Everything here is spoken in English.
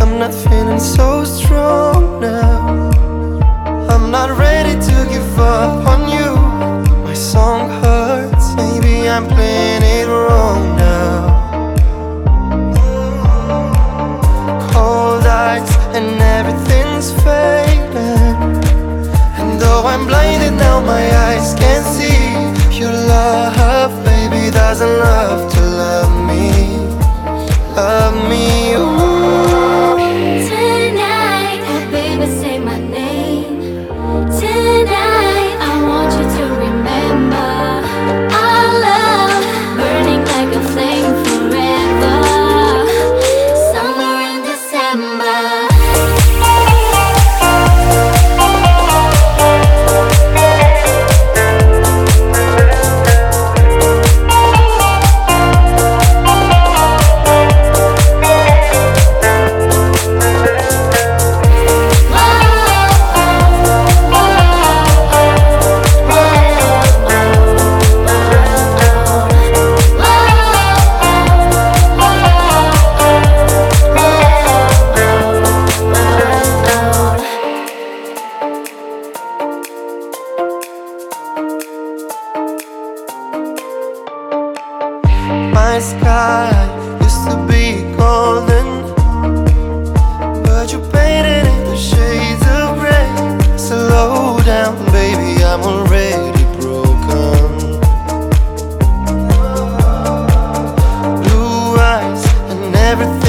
I'm not feeling so strong now. My sky used to be golden, but you painted it the shades of gray. Slow down, baby, I'm already broken. Blue eyes and everything.